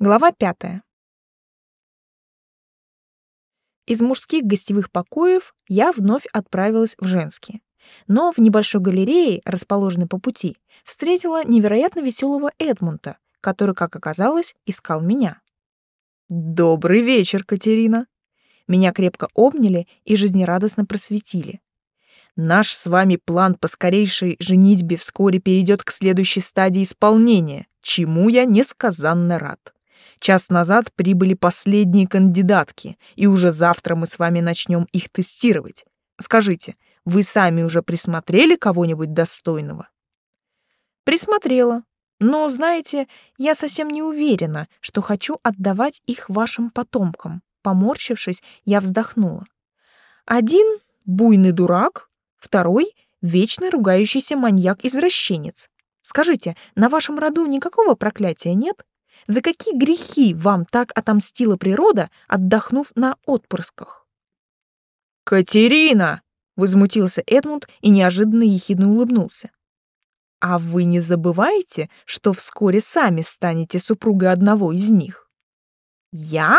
Глава пятая. Из мужских гостевых покоев я вновь отправилась в женские. Но в небольшой галерее, расположенной по пути, встретила невероятно веселого Эдмунда, который, как оказалось, искал меня. «Добрый вечер, Катерина!» Меня крепко обняли и жизнерадостно просветили. Наш с вами план по скорейшей женитьбе вскоре перейдет к следующей стадии исполнения, чему я несказанно рад. Час назад прибыли последние кандидатки, и уже завтра мы с вами начнем их тестировать. Скажите, вы сами уже присмотрели кого-нибудь достойного? Присмотрела. Но, знаете, я совсем не уверена, что хочу отдавать их вашим потомкам. Поморщившись, я вздохнула. Один — буйный дурак, второй — вечно ругающийся маньяк-извращенец. Скажите, на вашем роду никакого проклятия нет? За какие грехи вам так отомстила природа, отдохнув на отпрысках? «Катерина!» — возмутился Эдмунд и неожиданно ехидно улыбнулся. «А вы не забываете, что вскоре сами станете супругой одного из них?» «Я?»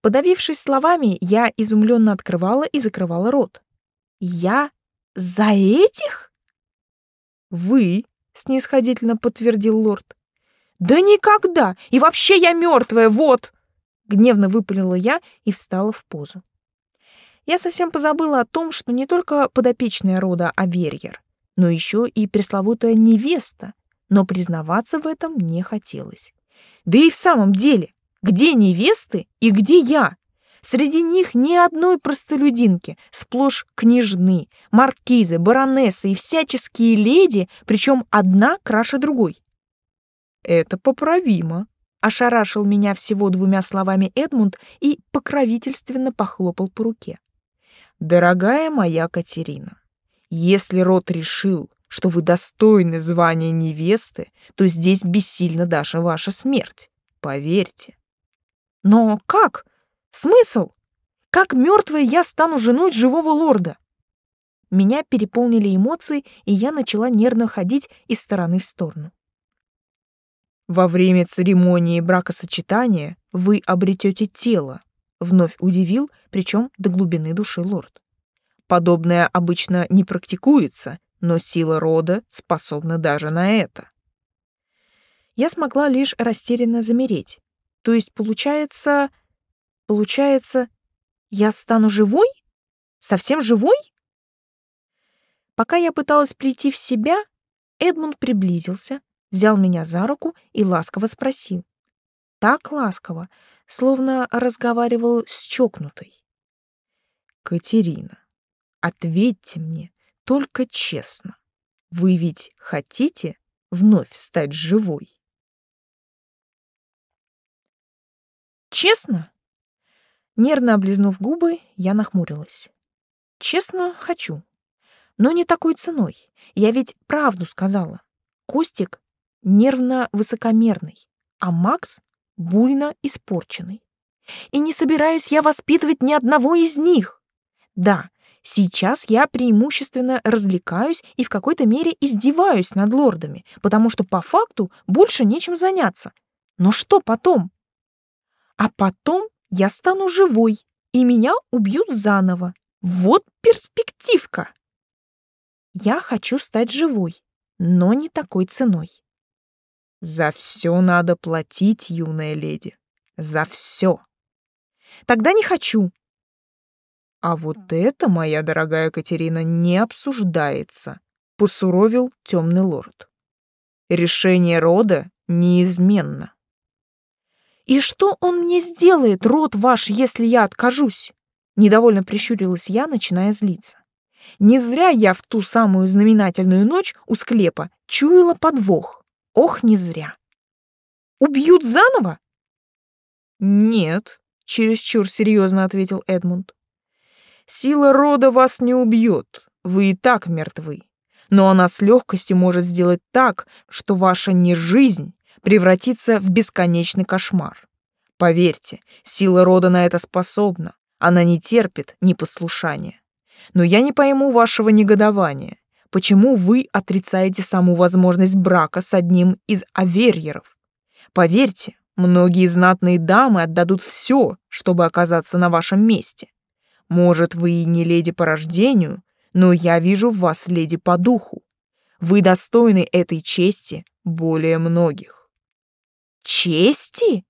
Подавившись словами, я изумленно открывала и закрывала рот. «Я за этих?» «Вы», — снисходительно подтвердил лорд. «Да никогда! И вообще я мертвая, вот!» Гневно выпалила я и встала в позу. Я совсем позабыла о том, что не только подопечная рода Аверьер, но еще и пресловутая невеста, но признаваться в этом не хотелось. Да и в самом деле, где невесты и где я? Среди них ни одной простолюдинки, сплошь княжны, маркизы, баронессы и всяческие леди, причем одна краше другой. Это поправимо. Ошарашил меня всего двумя словами Эдмунд и покровительственно похлопал по руке. Дорогая моя Катерина, если род решил, что вы достойны звания невесты, то здесь бессильна даже ваша смерть. Поверьте. Но как? Смысл? Как мертвая я стану женой живого лорда? Меня переполнили эмоции, и я начала нервно ходить из стороны в сторону. Во время церемонии бракосочетания вы обретете тело, вновь удивил, причем до глубины души лорд. Подобное обычно не практикуется, но сила рода способна даже на это. Я смогла лишь растерянно замереть. То есть, получается... Получается, я стану живой? Совсем живой? Пока я пыталась прийти в себя, Эдмунд приблизился, взял меня за руку и ласково спросил. Так ласково, словно разговаривал с чокнутой. «Катерина, ответьте мне только честно. Вы ведь хотите вновь стать живой?» «Честно?» Нервно облизнув губы, я нахмурилась. «Честно, хочу. Но не такой ценой. Я ведь правду сказала. Костик нервно высокомерный, а Макс буйно испорченный. И не собираюсь я воспитывать ни одного из них. Да, сейчас я преимущественно развлекаюсь и в какой-то мере издеваюсь над лордами, потому что по факту больше нечем заняться. Но что потом? А потом я стану живой, и меня убьют заново. Вот перспективка! Я хочу стать живой, но не такой ценой. За все надо платить, юная леди. За все. Тогда не хочу. А вот это, моя дорогая Катерина, не обсуждается, посуровил темный лорд. Решение рода неизменно. И что он мне сделает, род ваш, если я откажусь? Недовольно прищурилась я, начиная злиться. Не зря я в ту самую знаменательную ночь у склепа чуяла подвох. Ох, не зря. Убьют заново? Нет, чересчур серьезно ответил Эдмунд. Сила рода вас не убьет, вы и так мертвы. Но она с легкостью может сделать так, что ваша не жизнь превратится в бесконечный кошмар. Поверьте, сила рода на это способна, она не терпит непослушания. Но я не пойму вашего негодования. Почему вы отрицаете саму возможность брака с одним из аверьеров? Поверьте, Многие знатные дамы отдадут все, чтобы оказаться на вашем месте. Может, вы и не леди по рождению, но я вижу в вас леди по духу. Вы достойны этой чести более многих. Чести?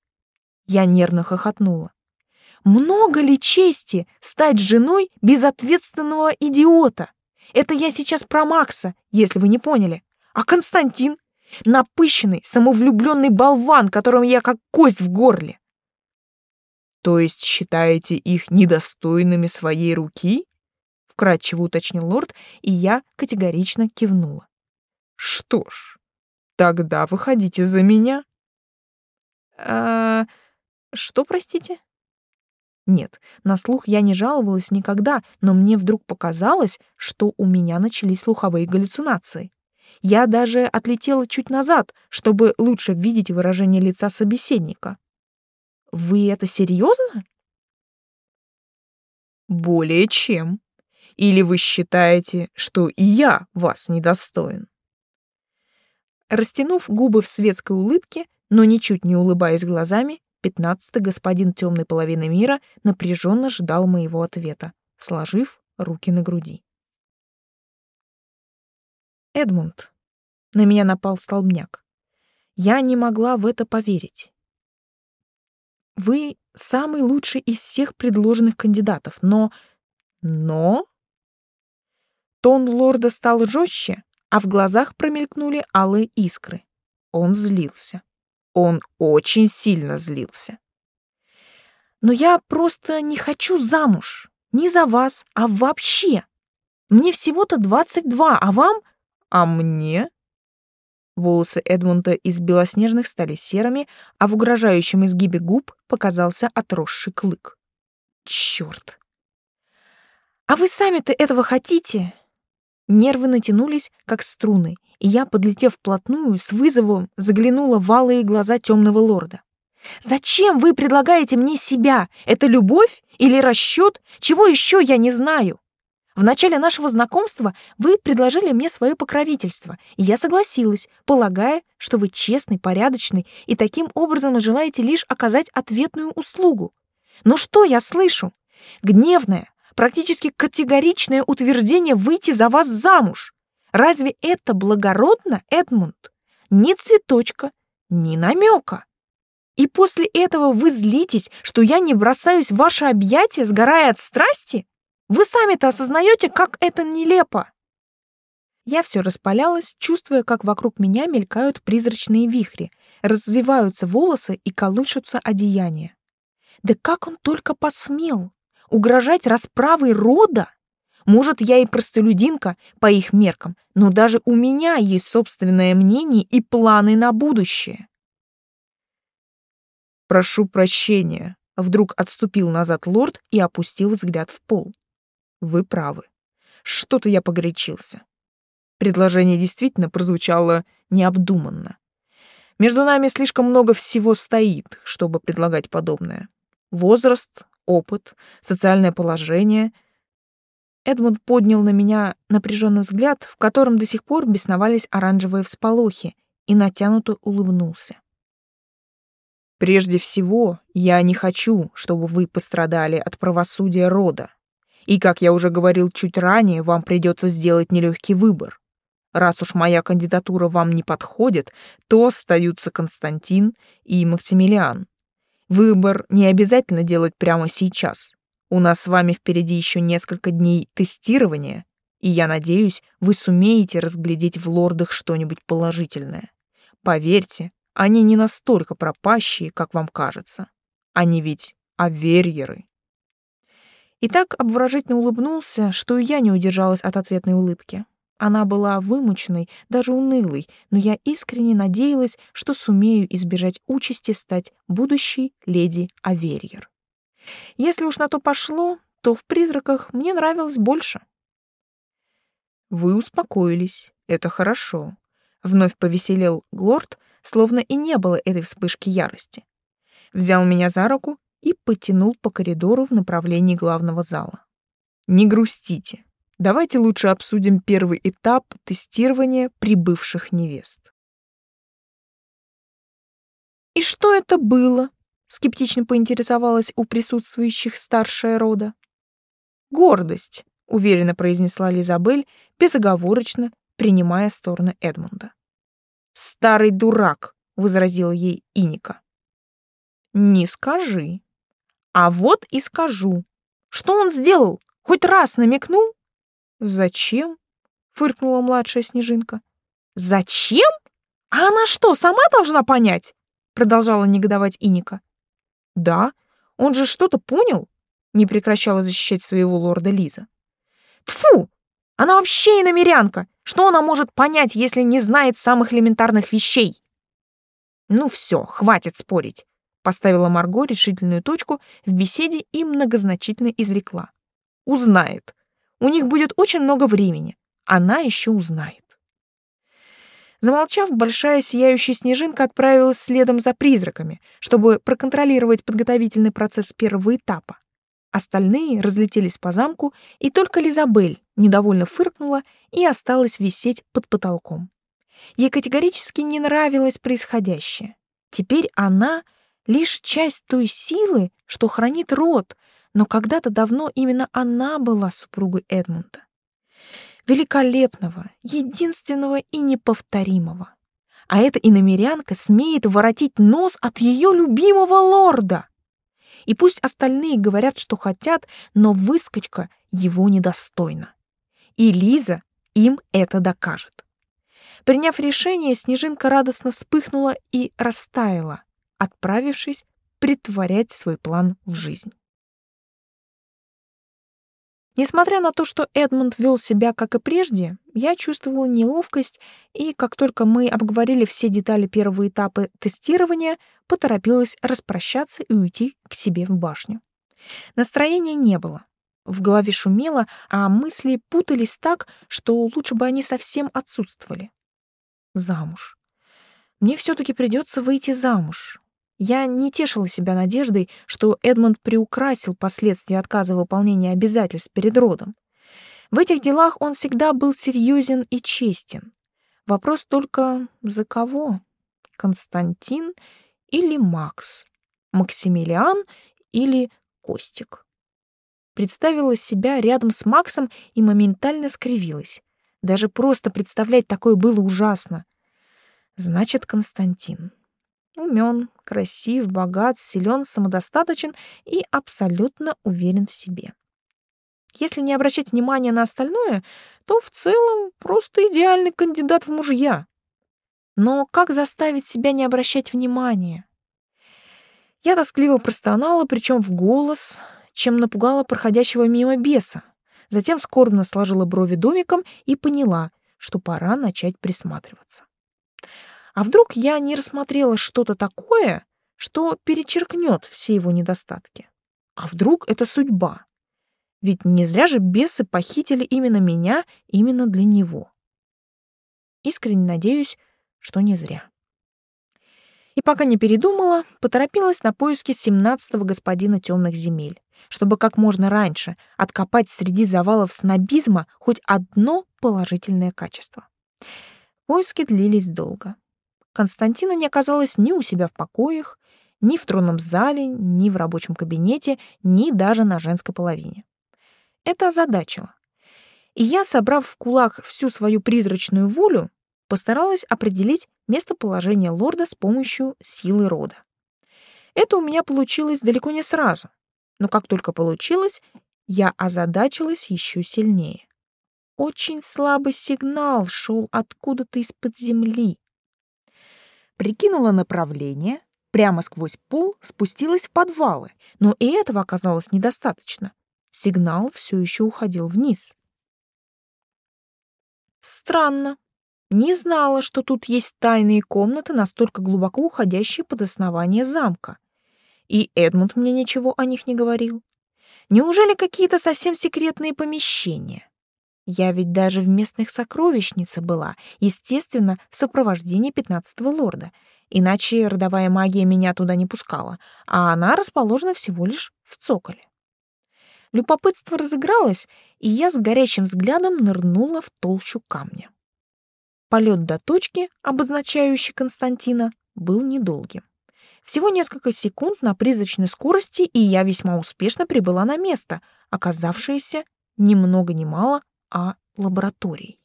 Я нервно хохотнула. Много ли чести стать женой безответственного идиота? Это я сейчас про Макса, если вы не поняли. А Константин? Напыщенный, самовлюбленный болван, которому я как кость в горле. То есть считаете их недостойными своей руки? Вкратчиво уточнил лорд, и я категорично кивнула. Что ж, тогда выходите за меня. А, что, простите? Нет, на слух я не жаловалась никогда, но мне вдруг показалось, что у меня начались слуховые галлюцинации. Я даже отлетела чуть назад, чтобы лучше видеть выражение лица собеседника. Вы это серьезно? Более чем. Или вы считаете, что и я вас недостоин? Растянув губы в светской улыбке, но ничуть не улыбаясь глазами, Пятнадцатый господин темной половины мира напряженно ждал моего ответа, сложив руки на груди. Эдмунд. На меня напал столбняк. Я не могла в это поверить. Вы самый лучший из всех предложенных кандидатов, но... Но... Тон лорда стал жестче, а в глазах промелькнули алые искры. Он злился. Он очень сильно злился. «Но я просто не хочу замуж. Не за вас, а вообще. Мне всего-то двадцать два, а вам...» «А мне?» Волосы Эдмунда из белоснежных стали серыми, а в угрожающем изгибе губ показался отросший клык. Черт! «А вы сами-то этого хотите?» Нервы натянулись, как струны, и я, подлетев вплотную, с вызовом заглянула в алые глаза темного лорда. «Зачем вы предлагаете мне себя? Это любовь или расчет? Чего еще я не знаю?» В начале нашего знакомства вы предложили мне свое покровительство, и я согласилась, полагая, что вы честный, порядочный и таким образом желаете лишь оказать ответную услугу. Но что я слышу? Гневное, практически категоричное утверждение выйти за вас замуж. Разве это благородно, Эдмунд? Ни цветочка, ни намека. И после этого вы злитесь, что я не бросаюсь в ваши объятия, сгорая от страсти? Вы сами-то осознаете, как это нелепо. Я все распалялась, чувствуя, как вокруг меня мелькают призрачные вихри, развиваются волосы и колышутся одеяния. Да как он только посмел угрожать расправой рода? Может, я и простолюдинка по их меркам, но даже у меня есть собственное мнение и планы на будущее. Прошу прощения, вдруг отступил назад лорд и опустил взгляд в пол. Вы правы. Что-то я погорячился. Предложение действительно прозвучало необдуманно. Между нами слишком много всего стоит, чтобы предлагать подобное. Возраст, опыт, социальное положение — Эдмунд поднял на меня напряженный взгляд, в котором до сих пор бесновались оранжевые всполохи, и натянуто улыбнулся. «Прежде всего, я не хочу, чтобы вы пострадали от правосудия рода. И, как я уже говорил чуть ранее, вам придется сделать нелегкий выбор. Раз уж моя кандидатура вам не подходит, то остаются Константин и Максимилиан. Выбор не обязательно делать прямо сейчас. У нас с вами впереди еще несколько дней тестирования, и я надеюсь, вы сумеете разглядеть в лордах что-нибудь положительное. Поверьте, они не настолько пропащие, как вам кажется. Они ведь аверьеры. И так обворожительно улыбнулся, что и я не удержалась от ответной улыбки. Она была вымученной, даже унылой, но я искренне надеялась, что сумею избежать участи стать будущей леди Аверьер. Если уж на то пошло, то в призраках мне нравилось больше. Вы успокоились. Это хорошо. Вновь повеселел Глорд, словно и не было этой вспышки ярости. Взял меня за руку и потянул по коридору в направлении главного зала. Не грустите. Давайте лучше обсудим первый этап тестирования прибывших невест. И что это было? скептично поинтересовалась у присутствующих старшая рода. Гордость, уверенно произнесла Лизабель, безоговорочно принимая сторону Эдмунда. Старый дурак, возразила ей Иника. Не скажи. А вот и скажу. Что он сделал? Хоть раз намекнул? Зачем? фыркнула младшая снежинка. Зачем? А она что, сама должна понять? продолжала негодовать Иника. Да, он же что-то понял, не прекращала защищать своего лорда Лиза. Тфу! Она вообще иномерянка. Что она может понять, если не знает самых элементарных вещей? Ну все, хватит спорить, поставила Марго решительную точку в беседе и многозначительно изрекла. Узнает. У них будет очень много времени. Она еще узнает. Замолчав, большая сияющая снежинка отправилась следом за призраками, чтобы проконтролировать подготовительный процесс первого этапа. Остальные разлетелись по замку, и только Лизабель недовольно фыркнула и осталась висеть под потолком. Ей категорически не нравилось происходящее. Теперь она — лишь часть той силы, что хранит род, но когда-то давно именно она была супругой Эдмунда великолепного, единственного и неповторимого. А эта иномерянка смеет воротить нос от ее любимого лорда. И пусть остальные говорят, что хотят, но выскочка его недостойна. И Лиза им это докажет. Приняв решение, Снежинка радостно вспыхнула и растаяла, отправившись притворять свой план в жизнь. Несмотря на то, что Эдмунд вел себя как и прежде, я чувствовала неловкость, и как только мы обговорили все детали первого этапа тестирования, поторопилась распрощаться и уйти к себе в башню. Настроения не было. В голове шумело, а мысли путались так, что лучше бы они совсем отсутствовали. Замуж. Мне все таки придется выйти замуж. Я не тешила себя надеждой, что Эдмунд приукрасил последствия отказа выполнения обязательств перед родом. В этих делах он всегда был серьезен и честен. Вопрос только за кого? Константин или Макс? Максимилиан или Костик? Представила себя рядом с Максом и моментально скривилась. Даже просто представлять такое было ужасно. Значит, Константин. Умен, красив, богат, силен, самодостаточен и абсолютно уверен в себе. Если не обращать внимания на остальное, то в целом просто идеальный кандидат в мужья. Но как заставить себя не обращать внимания? Я тоскливо простонала, причем в голос, чем напугала проходящего мимо беса. Затем скорбно сложила брови домиком и поняла, что пора начать присматриваться. А вдруг я не рассмотрела что-то такое, что перечеркнет все его недостатки? А вдруг это судьба? Ведь не зря же бесы похитили именно меня, именно для него. Искренне надеюсь, что не зря. И пока не передумала, поторопилась на поиски семнадцатого господина темных земель, чтобы как можно раньше откопать среди завалов снобизма хоть одно положительное качество. Поиски длились долго. Константина не оказалось ни у себя в покоях, ни в тронном зале, ни в рабочем кабинете, ни даже на женской половине. Это озадачило. И я, собрав в кулак всю свою призрачную волю, постаралась определить местоположение лорда с помощью силы рода. Это у меня получилось далеко не сразу, но как только получилось, я озадачилась еще сильнее. Очень слабый сигнал шел откуда-то из-под земли прикинула направление, прямо сквозь пол спустилась в подвалы, но и этого оказалось недостаточно. Сигнал все еще уходил вниз. Странно. Не знала, что тут есть тайные комнаты, настолько глубоко уходящие под основание замка. И Эдмунд мне ничего о них не говорил. Неужели какие-то совсем секретные помещения? Я ведь даже в местных сокровищнице была, естественно, в сопровождении пятнадцатого лорда, иначе родовая магия меня туда не пускала, а она расположена всего лишь в цоколе. Любопытство разыгралось, и я с горящим взглядом нырнула в толщу камня. Полет до точки, обозначающей Константина, был недолгим. Всего несколько секунд на призрачной скорости, и я весьма успешно прибыла на место, оказавшееся ни много ни мало, а лабораторией.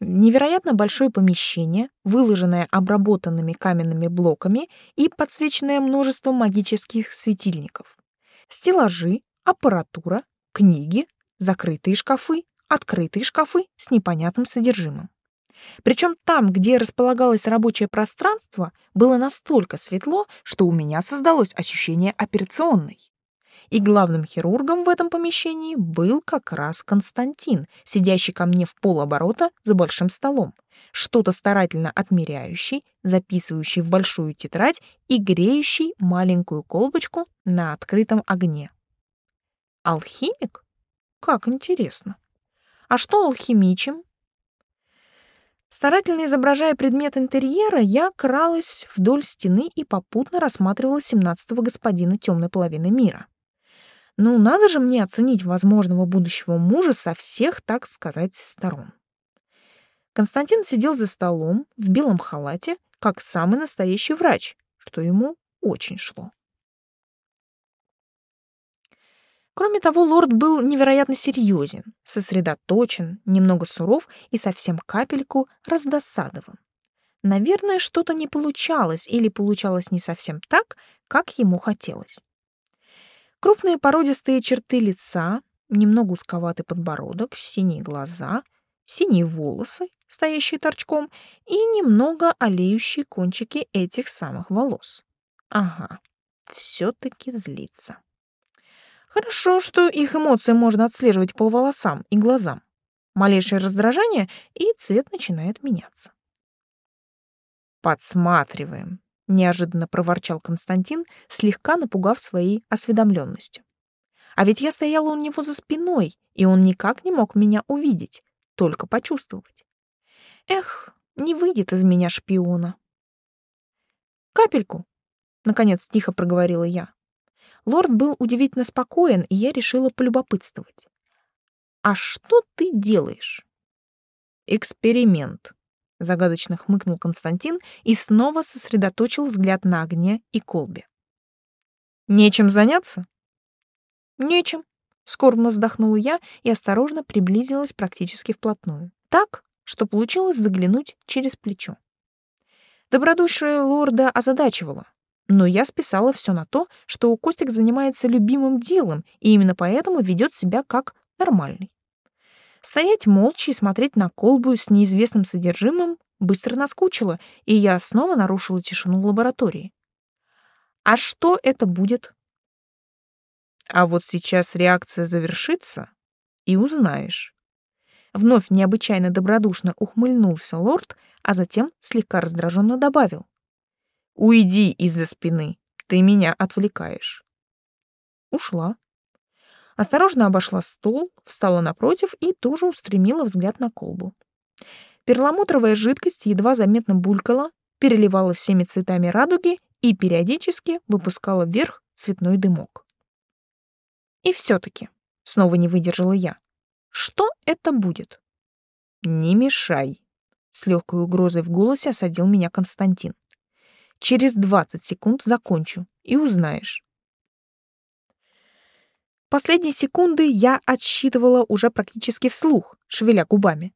Невероятно большое помещение, выложенное обработанными каменными блоками и подсвеченное множеством магических светильников. Стеллажи, аппаратура, книги, закрытые шкафы, открытые шкафы с непонятным содержимым. Причем там, где располагалось рабочее пространство, было настолько светло, что у меня создалось ощущение операционной. И главным хирургом в этом помещении был как раз Константин, сидящий ко мне в полоборота за большим столом, что-то старательно отмеряющий, записывающий в большую тетрадь и греющий маленькую колбочку на открытом огне. Алхимик? Как интересно. А что алхимичим? Старательно изображая предмет интерьера, я кралась вдоль стены и попутно рассматривала семнадцатого господина темной половины мира. Ну, надо же мне оценить возможного будущего мужа со всех, так сказать, сторон. Константин сидел за столом в белом халате, как самый настоящий врач, что ему очень шло. Кроме того, лорд был невероятно серьезен, сосредоточен, немного суров и совсем капельку раздосадован. Наверное, что-то не получалось или получалось не совсем так, как ему хотелось. Крупные породистые черты лица, немного узковатый подбородок, синие глаза, синие волосы, стоящие торчком, и немного олеющие кончики этих самых волос. Ага, все-таки злится. Хорошо, что их эмоции можно отслеживать по волосам и глазам. Малейшее раздражение, и цвет начинает меняться. «Подсматриваем», — неожиданно проворчал Константин, слегка напугав своей осведомленностью. «А ведь я стояла у него за спиной, и он никак не мог меня увидеть, только почувствовать. Эх, не выйдет из меня шпиона». «Капельку», — наконец тихо проговорила я. Лорд был удивительно спокоен, и я решила полюбопытствовать. «А что ты делаешь?» «Эксперимент», — загадочно хмыкнул Константин и снова сосредоточил взгляд на огне и колбе. «Нечем заняться?» «Нечем», — скорбно вздохнула я и осторожно приблизилась практически вплотную. Так, что получилось заглянуть через плечо. Добродушие лорда озадачивало. Но я списала все на то, что Костик занимается любимым делом и именно поэтому ведет себя как нормальный. Стоять молча и смотреть на колбу с неизвестным содержимым быстро наскучило, и я снова нарушила тишину лаборатории. А что это будет? А вот сейчас реакция завершится, и узнаешь. Вновь необычайно добродушно ухмыльнулся лорд, а затем слегка раздраженно добавил. Уйди из-за спины. Ты меня отвлекаешь. Ушла. Осторожно обошла стол, встала напротив и тоже устремила взгляд на колбу. Перламутровая жидкость едва заметно булькала, переливала всеми цветами радуги и периодически выпускала вверх цветной дымок. И все-таки, снова не выдержала я, что это будет? Не мешай, с легкой угрозой в голосе осадил меня Константин. Через 20 секунд закончу и узнаешь. Последние секунды я отсчитывала уже практически вслух, шевеля губами.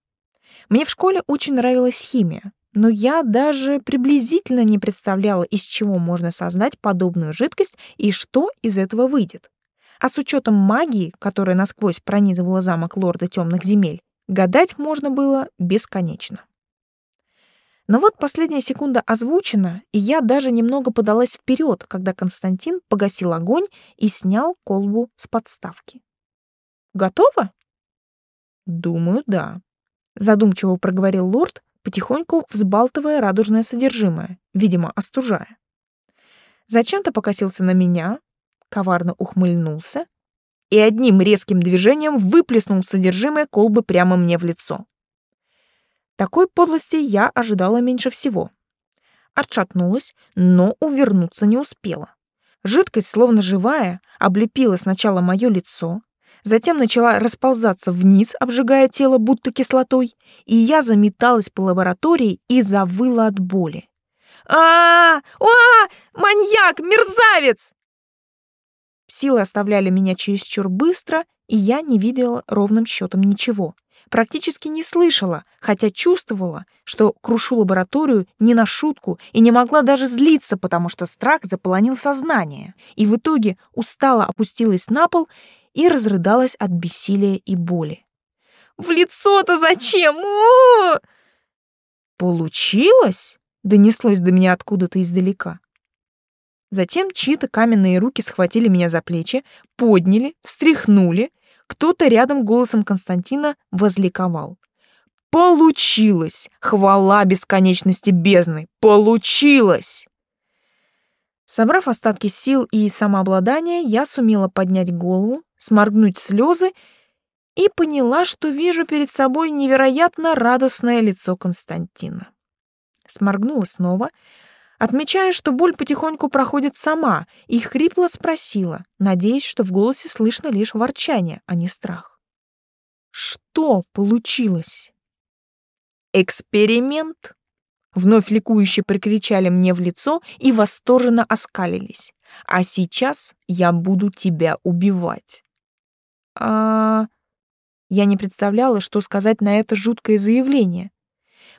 Мне в школе очень нравилась химия, но я даже приблизительно не представляла, из чего можно создать подобную жидкость и что из этого выйдет. А с учетом магии, которая насквозь пронизывала замок лорда темных земель, гадать можно было бесконечно. Но вот последняя секунда озвучена, и я даже немного подалась вперед, когда Константин погасил огонь и снял колбу с подставки. «Готово?» «Думаю, да», — задумчиво проговорил лорд, потихоньку взбалтывая радужное содержимое, видимо, остужая. Зачем-то покосился на меня, коварно ухмыльнулся и одним резким движением выплеснул содержимое колбы прямо мне в лицо. Такой подлости я ожидала меньше всего. Отшатнулась, но увернуться не успела. Жидкость, словно живая, облепила сначала мое лицо, затем начала расползаться вниз, обжигая тело будто кислотой, и я заметалась по лаборатории и завыла от боли. а а, -а! дурак, мерзавец!» Силы оставляли меня чересчур быстро, и я не видела ровным счетом ничего. Практически не слышала, хотя чувствовала, что крушу лабораторию не на шутку и не могла даже злиться, потому что страх заполонил сознание. И в итоге устало опустилась на пол и разрыдалась от бессилия и боли. «В лицо-то зачем? О -о -о «Получилось?» — донеслось до меня откуда-то издалека. Затем чьи-то каменные руки схватили меня за плечи, подняли, встряхнули. Кто-то рядом голосом Константина возликовал. «Получилось! Хвала бесконечности бездны! Получилось!» Собрав остатки сил и самообладания, я сумела поднять голову, сморгнуть слезы и поняла, что вижу перед собой невероятно радостное лицо Константина. Сморгнула снова — отмечая, что боль потихоньку проходит сама, и хрипло спросила, надеясь, что в голосе слышно лишь ворчание, а не страх. «Что получилось?» «Эксперимент!» Вновь ликующе прикричали мне в лицо и восторженно оскалились. «А сейчас я буду тебя убивать». «А...» Я не представляла, что сказать на это жуткое заявление.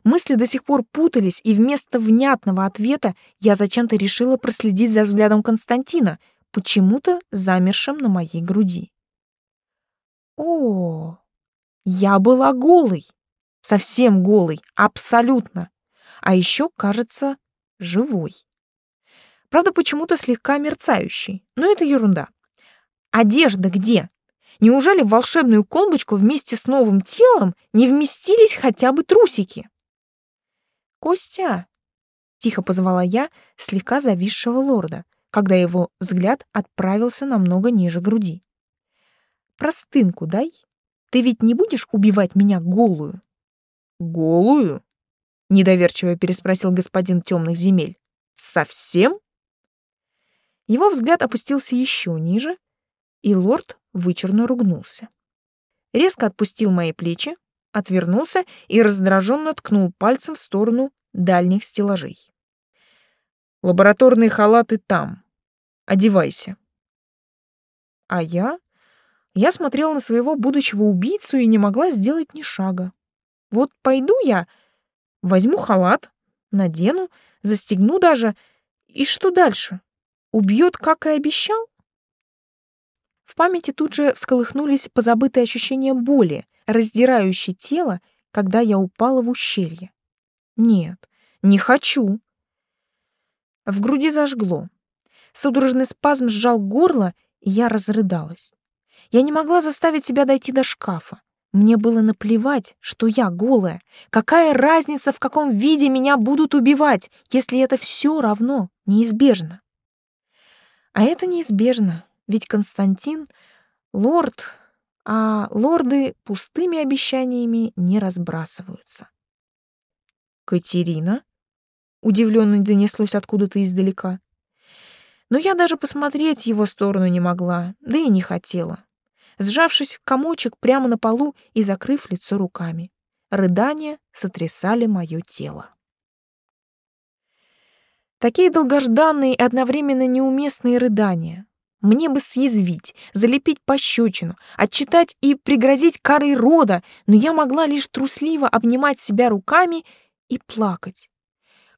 Мысли до сих пор путались, и вместо внятного ответа я зачем-то решила проследить за взглядом Константина, почему-то замершим на моей груди. О, я была голой, совсем голой, абсолютно. А еще, кажется, живой. Правда, почему-то слегка мерцающий, но это ерунда. Одежда где? Неужели в волшебную колбочку вместе с новым телом не вместились хотя бы трусики? «Костя!» — тихо позвала я слегка зависшего лорда, когда его взгляд отправился намного ниже груди. «Простынку дай. Ты ведь не будешь убивать меня голую?» «Голую?» — недоверчиво переспросил господин темных земель. «Совсем?» Его взгляд опустился еще ниже, и лорд вычурно ругнулся. Резко отпустил мои плечи, отвернулся и раздраженно ткнул пальцем в сторону дальних стеллажей. «Лабораторные халаты там. Одевайся». А я? Я смотрела на своего будущего убийцу и не могла сделать ни шага. Вот пойду я, возьму халат, надену, застегну даже, и что дальше? Убьет, как и обещал? В памяти тут же всколыхнулись позабытые ощущения боли, раздирающей тело, когда я упала в ущелье. Нет, не хочу. В груди зажгло. Судорожный спазм сжал горло, и я разрыдалась. Я не могла заставить себя дойти до шкафа. Мне было наплевать, что я голая. Какая разница, в каком виде меня будут убивать, если это все равно неизбежно? А это неизбежно. Ведь Константин — лорд, а лорды пустыми обещаниями не разбрасываются. «Катерина?» — удивленно донеслось откуда-то издалека. Но я даже посмотреть его сторону не могла, да и не хотела. Сжавшись в комочек прямо на полу и закрыв лицо руками, рыдания сотрясали мое тело. Такие долгожданные и одновременно неуместные рыдания, мне бы съязвить, залепить пощечину, отчитать и пригрозить карой рода, но я могла лишь трусливо обнимать себя руками и плакать.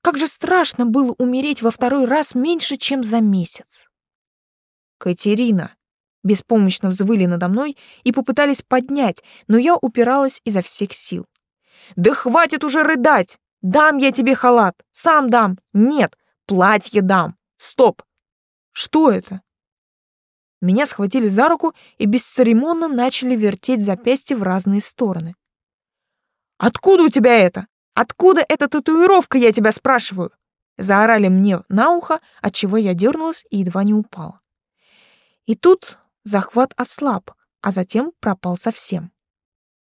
Как же страшно было умереть во второй раз меньше, чем за месяц. «Катерина!» Беспомощно взвыли надо мной и попытались поднять, но я упиралась изо всех сил. «Да хватит уже рыдать! Дам я тебе халат! Сам дам! Нет, платье дам! Стоп! Что это?» Меня схватили за руку и бесцеремонно начали вертеть запястье в разные стороны. «Откуда у тебя это? Откуда эта татуировка, я тебя спрашиваю?» Заорали мне на ухо, от чего я дернулась и едва не упала. И тут захват ослаб, а затем пропал совсем.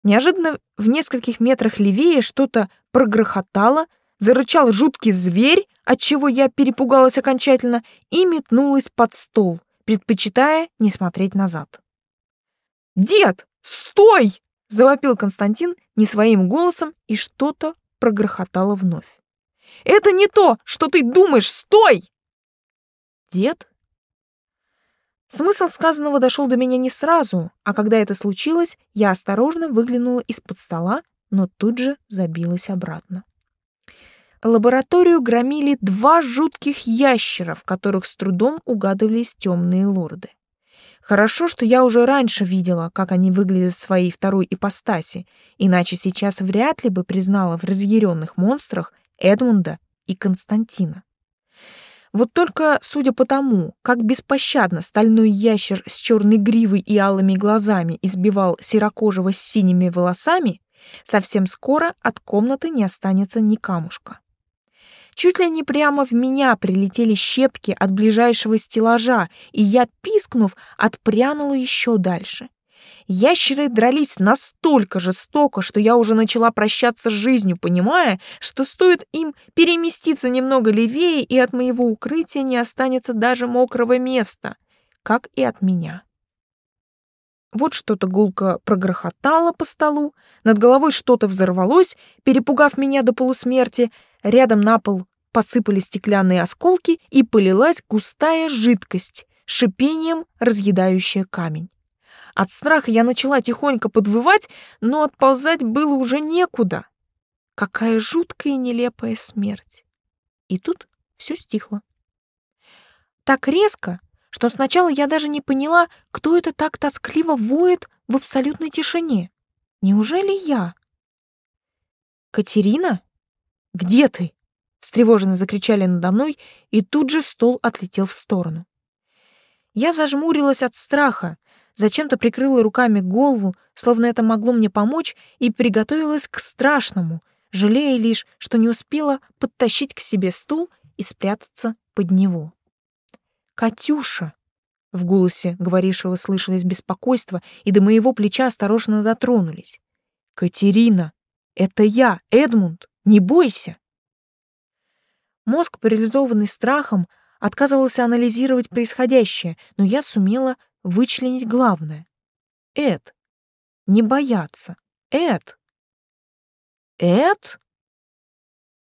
Неожиданно в нескольких метрах левее что-то прогрохотало, зарычал жуткий зверь, от чего я перепугалась окончательно, и метнулась под стол предпочитая не смотреть назад. «Дед, стой!» — завопил Константин не своим голосом, и что-то прогрохотало вновь. «Это не то, что ты думаешь! Стой!» дед? Смысл сказанного дошел до меня не сразу, а когда это случилось, я осторожно выглянула из-под стола, но тут же забилась обратно. Лабораторию громили два жутких ящера, в которых с трудом угадывались темные лорды. Хорошо, что я уже раньше видела, как они выглядят в своей второй ипостаси, иначе сейчас вряд ли бы признала в разъяренных монстрах Эдмунда и Константина. Вот только, судя по тому, как беспощадно стальной ящер с черной гривой и алыми глазами избивал серокожего с синими волосами, совсем скоро от комнаты не останется ни камушка. Чуть ли не прямо в меня прилетели щепки от ближайшего стеллажа, и я, пискнув, отпрянула еще дальше. Ящеры дрались настолько жестоко, что я уже начала прощаться с жизнью, понимая, что стоит им переместиться немного левее, и от моего укрытия не останется даже мокрого места, как и от меня. Вот что-то гулко прогрохотало по столу, над головой что-то взорвалось, перепугав меня до полусмерти, рядом на пол посыпались стеклянные осколки и полилась густая жидкость, шипением разъедающая камень. От страха я начала тихонько подвывать, но отползать было уже некуда. Какая жуткая и нелепая смерть. И тут все стихло. Так резко, что сначала я даже не поняла, кто это так тоскливо воет в абсолютной тишине. Неужели я? «Катерина? Где ты?» Встревоженно закричали надо мной, и тут же стол отлетел в сторону. Я зажмурилась от страха, зачем-то прикрыла руками голову, словно это могло мне помочь, и приготовилась к страшному, жалея лишь, что не успела подтащить к себе стул и спрятаться под него. «Катюша!» В голосе говорившего слышалось беспокойство, и до моего плеча осторожно дотронулись. «Катерина! Это я, Эдмунд! Не бойся!» Мозг, парализованный страхом, отказывался анализировать происходящее, но я сумела вычленить главное. Эд. Не бояться. Эд. Эд?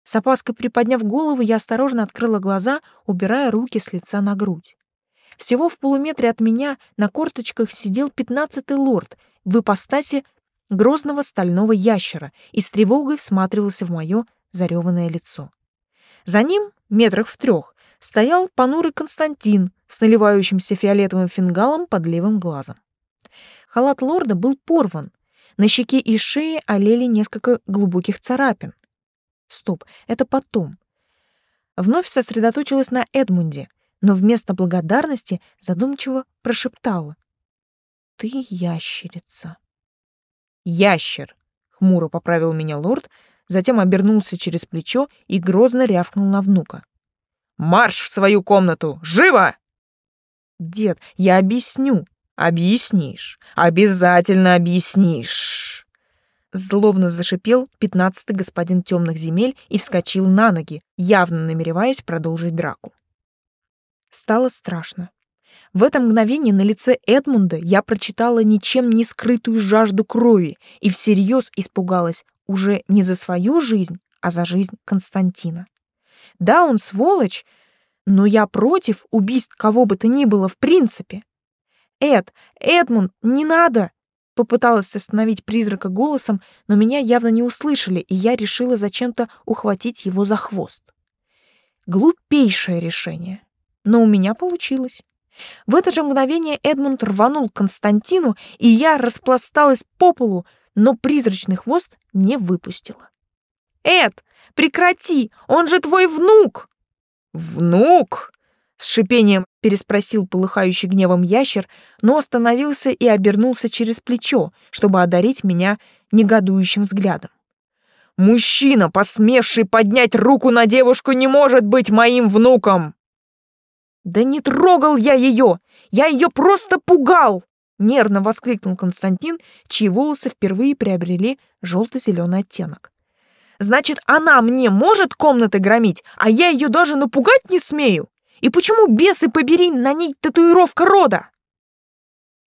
С опаской приподняв голову, я осторожно открыла глаза, убирая руки с лица на грудь. Всего в полуметре от меня на корточках сидел пятнадцатый лорд в ипостаси грозного стального ящера и с тревогой всматривался в мое зареванное лицо. За ним, метрах в трех, стоял понурый Константин с наливающимся фиолетовым фингалом под левым глазом. Халат лорда был порван, на щеке и шее олели несколько глубоких царапин. Стоп, это потом. Вновь сосредоточилась на Эдмунде, но вместо благодарности задумчиво прошептала. «Ты ящерица». «Ящер», — хмуро поправил меня лорд, затем обернулся через плечо и грозно рявкнул на внука. «Марш в свою комнату! Живо!» «Дед, я объясню». «Объяснишь. Обязательно объяснишь». Злобно зашипел пятнадцатый господин темных земель и вскочил на ноги, явно намереваясь продолжить драку. Стало страшно. В это мгновение на лице Эдмунда я прочитала ничем не скрытую жажду крови и всерьез испугалась уже не за свою жизнь, а за жизнь Константина. Да, он сволочь, но я против убийств кого бы то ни было в принципе. Эд, Эдмунд, не надо! Попыталась остановить призрака голосом, но меня явно не услышали, и я решила зачем-то ухватить его за хвост. Глупейшее решение, но у меня получилось. В это же мгновение Эдмунд рванул к Константину, и я распласталась по полу, но призрачный хвост не выпустила. «Эд, прекрати! Он же твой внук!» «Внук?» — с шипением переспросил полыхающий гневом ящер, но остановился и обернулся через плечо, чтобы одарить меня негодующим взглядом. «Мужчина, посмевший поднять руку на девушку, не может быть моим внуком!» «Да не трогал я ее! Я ее просто пугал!» Нервно воскликнул Константин, чьи волосы впервые приобрели желто-зеленый оттенок. «Значит, она мне может комнаты громить, а я ее даже напугать не смею? И почему, бесы побери, на ней татуировка рода?»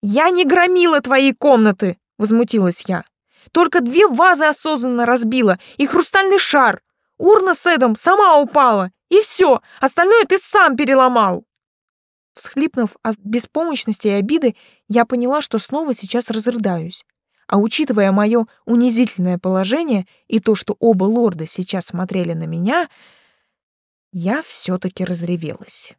«Я не громила твои комнаты!» — возмутилась я. «Только две вазы осознанно разбила и хрустальный шар. Урна с Эдом сама упала, и все, остальное ты сам переломал!» Всхлипнув от беспомощности и обиды, я поняла, что снова сейчас разрыдаюсь. А учитывая мое унизительное положение и то, что оба лорда сейчас смотрели на меня, я все-таки разревелась.